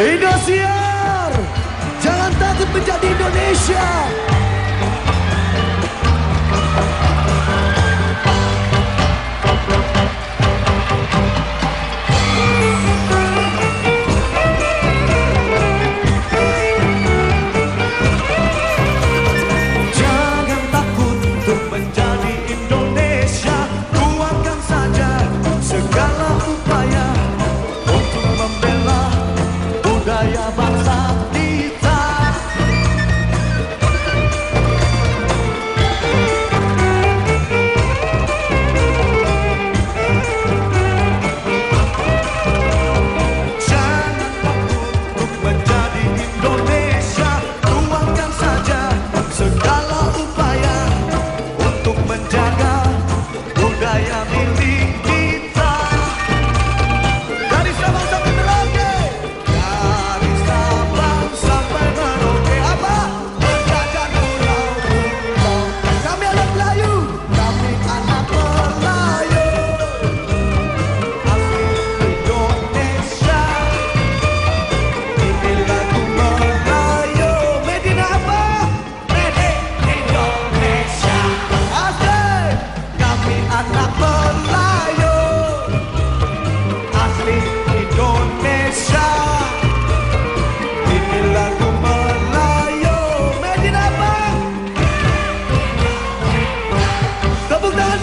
Indosiar Jangan takut menjadi Indonesia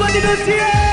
money this it.